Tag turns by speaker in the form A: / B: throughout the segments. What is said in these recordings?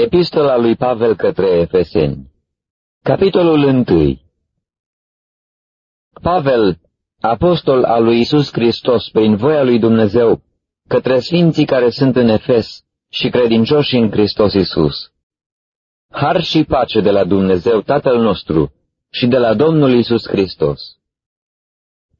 A: Epistola lui Pavel către Efeseni Capitolul 1 Pavel, apostol al lui Isus Hristos prin voia lui Dumnezeu, către sfinții care sunt în Efes și credincioși în Hristos Isus. Har și pace de la Dumnezeu Tatăl nostru și de la Domnul Isus Hristos.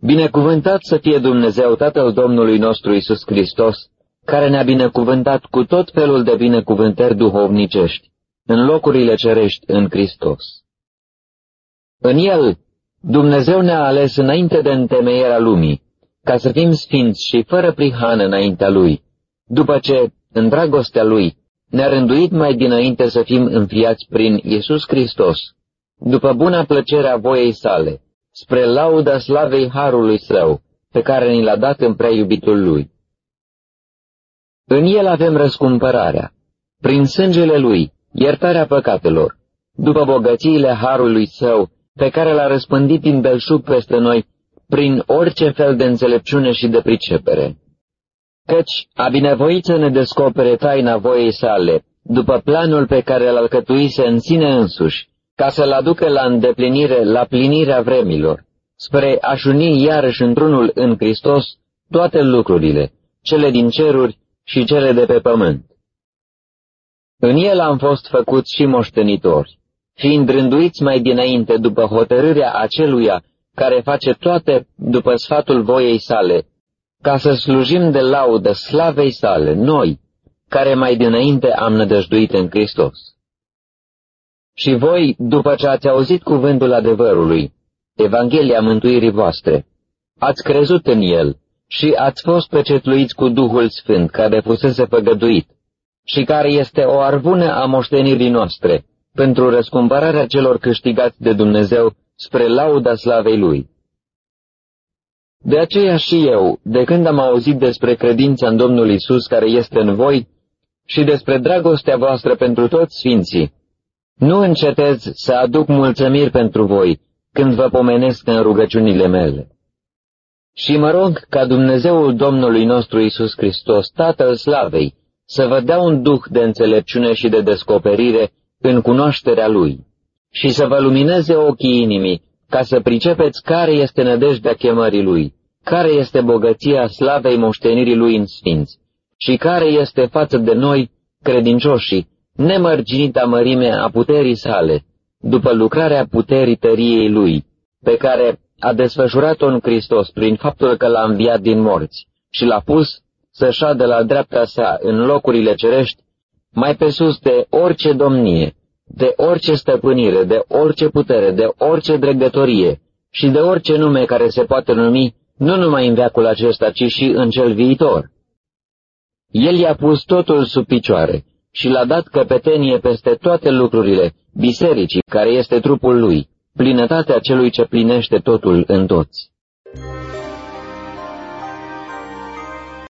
A: Binecuvântat să fie Dumnezeu Tatăl Domnului nostru Isus Hristos, care ne-a binecuvântat cu tot felul de binecuvântări duhovnicești, în locurile cerești în Hristos. În El, Dumnezeu ne-a ales înainte de întemeierea lumii, ca să fim sfinți și fără prihană înaintea Lui, după ce, în dragostea Lui, ne-a rânduit mai dinainte să fim înfiați prin Iisus Hristos, după buna plăcere a voiei sale, spre lauda slavei Harului Său, pe care ni l-a dat în prea iubitul Lui. În el avem răscumpărarea, prin sângele lui, iertarea păcatelor, după bogățiile harului său, pe care l-a răspândit din belșug peste noi, prin orice fel de înțelepciune și de pricepere. Căci a binevoit să ne descopere taina voiei sale, după planul pe care l alcătuise în sine însuși, ca să-l aducă la îndeplinire, la plinirea vremilor, spre a-și uni iarăși într-unul în Hristos toate lucrurile, cele din ceruri și cele de pe pământ. În el am fost făcuți și moștenitori, fiind rânduiți mai dinainte după hotărârea aceluia care face toate după sfatul voiei sale, ca să slujim de laudă slavei sale, noi, care mai dinainte am nădăjduit în Hristos. Și voi, după ce ați auzit cuvântul adevărului, Evanghelia mântuirii voastre, ați crezut în el și ați fost pecetluiți cu Duhul Sfânt care fusese făgăduit și care este o arvune a moștenirii noastre pentru răscumpărarea celor câștigați de Dumnezeu spre lauda slavei Lui. De aceea și eu, de când am auzit despre credința în Domnul Isus care este în voi și despre dragostea voastră pentru toți sfinții, nu încetez să aduc mulțumiri pentru voi când vă pomenesc în rugăciunile mele. Și mă rog ca Dumnezeul Domnului nostru Isus Hristos, Tatăl Slavei, să vă dea un duh de înțelepciune și de descoperire în cunoașterea Lui și să vă lumineze ochii inimii ca să pricepeți care este nădejdea chemării Lui, care este bogăția slavei moștenirii Lui în sfinți și care este față de noi, credincioșii, nemărginita mărime a puterii sale, după lucrarea puterii tăriei Lui, pe care a desfășurat-o în Hristos prin faptul că l-a înviat din morți și l-a pus să șadă la dreapta sa în locurile cerești, mai pe sus de orice domnie, de orice stăpânire, de orice putere, de orice dregătorie și de orice nume care se poate numi, nu numai în veacul acesta, ci și în cel viitor. El i-a pus totul sub picioare și l-a dat căpetenie peste toate lucrurile, bisericii, care este trupul lui, plinătatea celui ce plinește totul în toți.